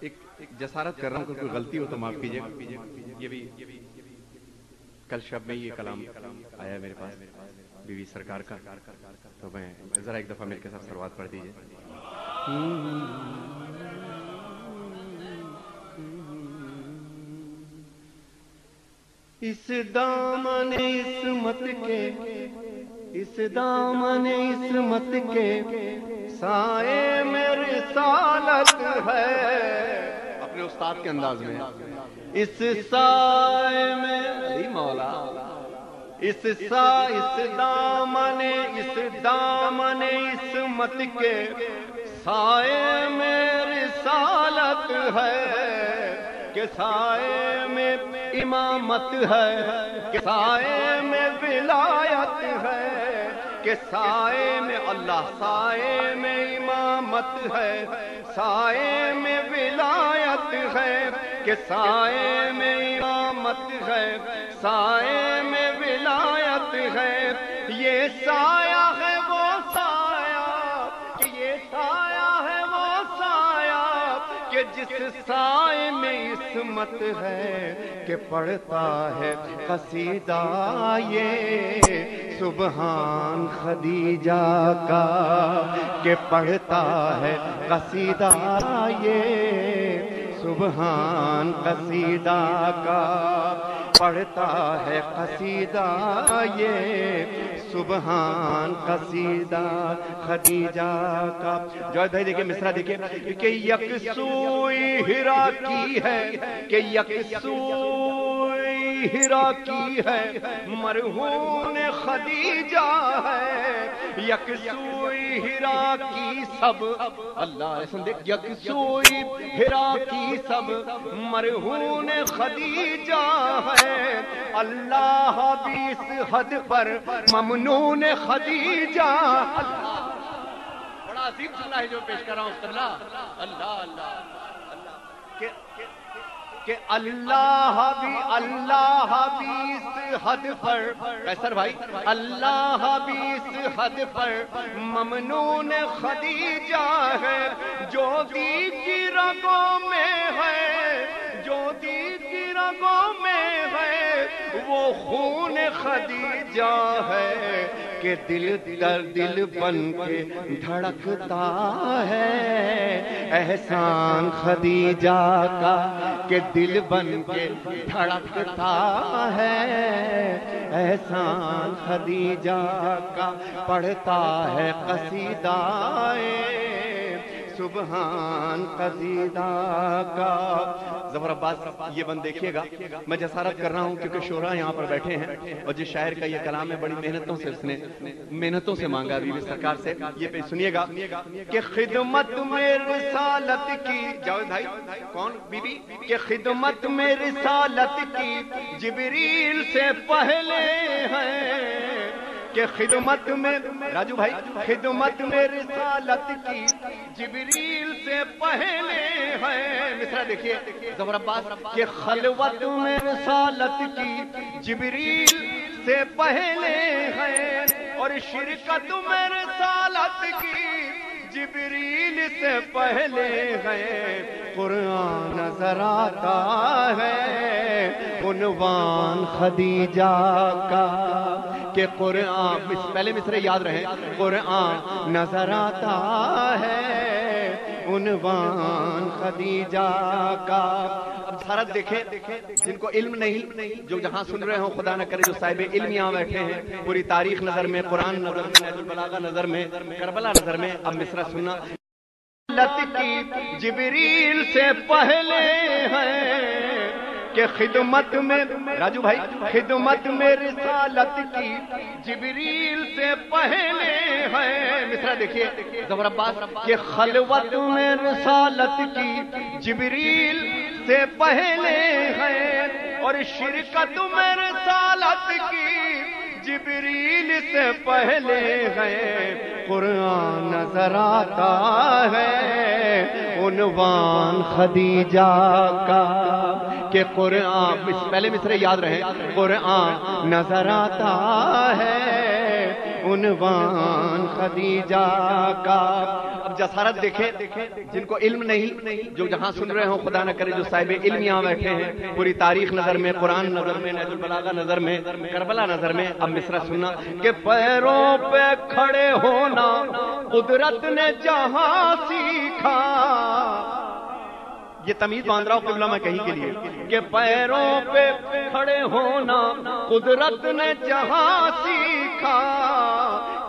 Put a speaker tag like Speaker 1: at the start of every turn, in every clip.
Speaker 1: ایک جسارت کر رہا ہوں، کوئی غلطی ہو تو معاف کیجیے۔ یہ بھی کل شب میں یہ کلام آیا میرے پاس، بیوی سرکار کا۔ تو میں ذرا ایک دفعہ مل کے ساتھ سروات پڑھ دیجیے۔ اس دامن عصمت کے، اس دامن عصمت کے۔ سائے میرے سالت ہے۔ اپنے استاد کے انداز میں۔ اس سائے میں مولا۔ اس سا اس دامن اس دامن عصمت کے سائے میرے سالت ہے۔ کہ سائے میں امامت ہے کہ سائے میں ولایت ہے۔ کہ سائے میں اللہ، سائے میں امامت ہے، سائے میں ولایت ہے کہ سائے میں امامت ہے، سائے میں ولایت ہے، یہ سایہ سایہ کہ جس سائے میں عصمت ہے کہ پڑھتا ہے قصیدہ یہ سبحان خدیجہ کا کہ پڑھتا ہے قصیدہ یہ سبحان قصیدہ کا پڑھتا ہے قصیدہ یہ سبحان قصیدہ خدیجہ کا جو بھائی دیکھیں مصرا دیکھیں کہ یکسوئی ہرا کی ہے کہ یکسوئی ہرا کی ہے؟ مرہون خدیجہ ہے۔ یکسوئی ہرا کی سب۔ اللہ یکسوئی ہرا کی سب۔ مرہون خدیجہ ہے۔ اللہ بیس حد پر ممنون خدیجہ۔ بڑا عظیم سنا ہے جو پیش کر رہا ہوں اللہ۔ اللہ اللہ۔ کہ اللہ بھی اللہ بیس حد پر کیسر بھائی، اللہ بیس حد پر ممنون خدیجہ ہے، جو دی کی رگوں میں ہے، جو دی کی رگوں میں ہے، وہ خون خدیجہ ہے۔ کہ دل در دل بن کے دھڑکتا ہے۔ احسان خدیجہ کا کہ دل بن کے دھڑکتا ہے۔ احسان خدیجہ کا پڑھتا ہے قصیدہ۔ سبحان قصیدہ کا۔ زبر عباس، یہ بند دیکھیے گا۔ میں جسارت کر رہا ہوں کیونکہ شورا یہاں پر بیٹھے ہیں۔ اور جس شاعر کا یہ کلام ہے، بڑی محنتوں سے اس نے محنتوں سے مانگا بیوی سرکار سے یہ پہ سنیے گا کہ خدمت میں رسالت کی جاؤ بھائی، کون؟ بیوی، کہ خدمت میں رسالت کی جبریل سے پہلے ہیں کہ خدمت میں، راجو بھائی، خدمت میں رسالت کی جبریل سے پہلے ہے۔ مصرا دیکھیے، زبر عباس کہ خلوت میں رسالت کی۔ جبریل سے پہلے ہے اور شرکت میں رسالت کی۔ جبریل سے پہلے ہے۔ قرآن نظر آتا ہے۔ عنوان خدیجہ کا کہ قرآن، پہلے مصرے یاد رہے۔ قرآن نظر آتا ہے۔ عنوان خدیجہ کا۔ اب سارا دیکھیں، جن کو علم نہیں، جو جہاں سن رہے ہوں، خدا نہ کرے، جو صاحب علم یہاں بیٹھے ہیں، پوری تاریخ نظر میں، قرآن نظر میں البلاغہ نظر میں، کربلا نظر میں، اب مصرا سننا۔ کی جبریل سے پہلے ہے کہ خدمت میں راجو بھائی، خدمت میں رسالت کی جبریل سے پہلے ہے۔ مصرا دیکھیے، زبر عباس، کہ خلوت میں رسالت کی جبریل سے پہلے ہے اور شرکت میں رسالت کی جبریل سے پہلے ہے۔ قرآن نظر آتا ہے۔ عنوان خدیجہ کا کہ قرآن، پہلے مصرے یاد رہے قرآن نظر آتا ہے۔ عنوان خدیجہ کا۔ اب جسارت دیکھیں، جن کو علم نہیں، جو جہاں سن رہے ہوں، خدا نہ کرے، جو صاحب علم یہاں بیٹھے ہیں، پوری تاریخ نظر میں، قرآن نظر میں نظر البلاغہ نظر میں، کربلا نظر میں، اب مصرا سننا کہ پیروں پہ کھڑے ہونا قدرت نے جہاں سیکھا۔ یہ تمیز باندھ رہا ہوں قبلہ میں کہیں کے لیے کہ پیروں پہ کھڑے ہونا قدرت نے جہاں سیکھا۔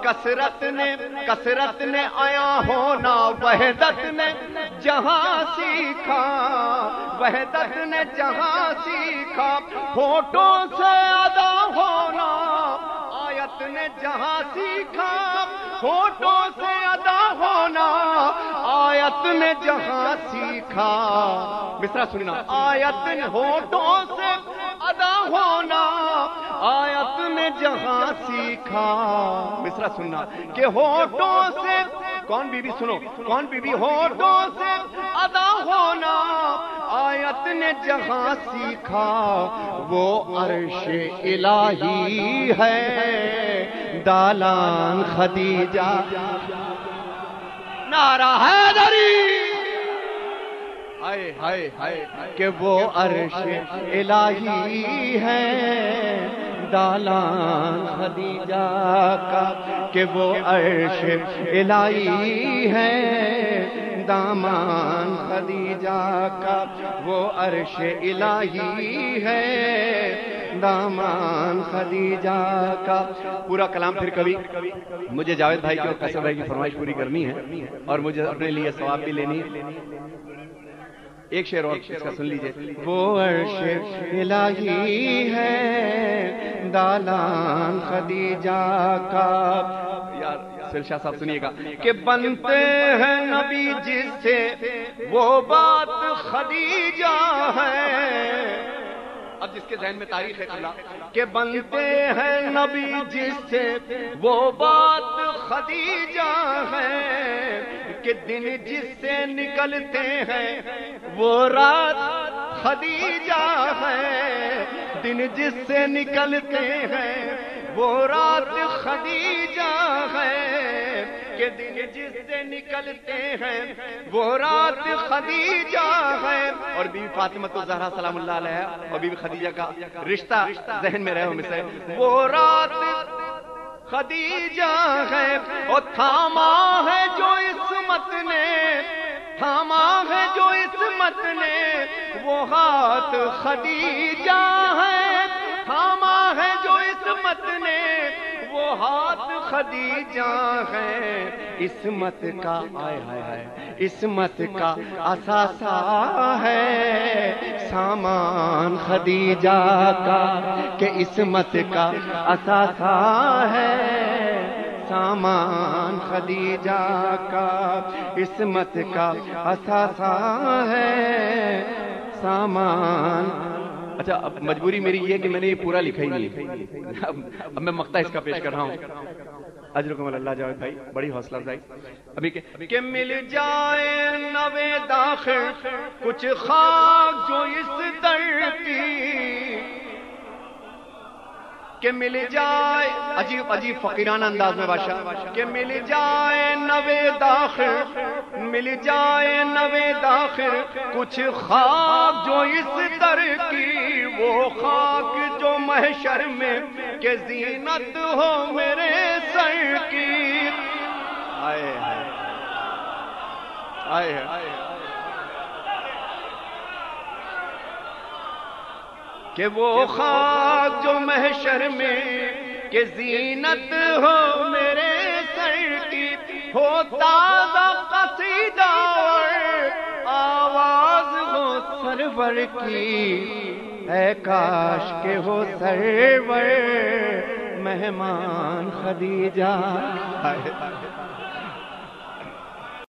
Speaker 1: کسرت نے کسرت نے آیا ہونا، وحدت نے جہاں سیکھا، وحدت نے جہاں سیکھا فوٹو سے ادا ہونا، آیت نے جہاں سیکھا فوٹو سے ادا ہونا، آیت نے جہاں سیکھا۔ مصرا سننا۔ آیت نے ہوٹوں سے ہونا، آیت نے جہاں سیکھا۔ مصرا سننا، کہ ہوٹوں سے، کون بی بی سنو، کون بی بی ہوٹوں سے ادا ہونا۔ آیت نے جہاں سیکھا، وہ عرش الہی ہے۔ دالان خدیجہ نارا کہ وہ عرش الہی ہے۔ دالان خدیجہ کا کہ وہ عرش الہی ہے۔ دامان خدیجہ کا وہ عرش الہی ہے۔ دامان خدیجہ کا پورا کلام پھر کبھی مجھے جاوید بھائی کی اور کسر بھائی کی فرمائش پوری کرنی ہے اور مجھے اپنے لیے ثواب بھی لینی ہے۔ ایک شعر اور اس کا سن لیجیے۔ وہ عرش الہی ہے دالان خدیجہ کا۔ یار سلشاہ صاحب سنیے گا۔ کہ بنتے ہیں نبی جس سے وہ بات خدیجہ ہے۔ اب جس کے ذہن میں تاریخ ہے کہ بنتے ہیں نبی جس سے وہ بات خدیجہ ہے۔ کہ دن جس سے نکلتے ہیں، وہ رات خدیجہ ہے۔ دن جس سے نکلتے ہیں، وہ رات خدیجہ ہے۔ کہ دن جس سے نکلتے ہیں، وہ رات خدیجہ ہے۔ اور بیوی فاطمہ تو زہرا سلام اللہ علیہ اور بیوی خدیجہ کا رشتہ ذہن میں رہے سے وہ رات خدیجہ ہے اور تھاما ہے۔ جو نے تھاما ہے جو عصمت نے، وہ ہاتھ خدیجہ ہے۔ تھاما ہے جو عصمت نے، وہ ہاتھ خدیجہ ہے۔ عصمت کا آئے ہائے ہائے عصمت کا اثاثہ ہے۔ سامان خدیجہ کا، کہ عصمت کا اثاثہ ہے۔ سامان خدیجہ کا عصمت کا اثاثہ ہے۔ سامان۔ اچھا اب مجبوری میری یہ کہ میں نے یہ پورا لکھا ہی نہیں اب میں مکتا اس کا پیش کر رہا ہوں۔ اجرکم اللہ جاوید بھائی، بڑی حوصلہ افزائی۔ ابھی کہ مل جائے نوے داخل، کچھ خاک جو اس در کی کہ مل جائے، عجیب عجیب فقیرانہ انداز میں بادشاہ، کہ مل جائے نوے داخل، مل جائے نوے داخل، کچھ خاک جو اس در کی، وہ خاک جو محشر میں، کہ زینت ہو میرے سر کی۔ آئے آئے آئے کہ وہ خاک جو محشر میں کہ زینت ہو میرے سر کی، ہو تازہ قصیدہ آواز، ہو سرور کی۔ اے کاش کے ہو سرور مہمان خدیجہ۔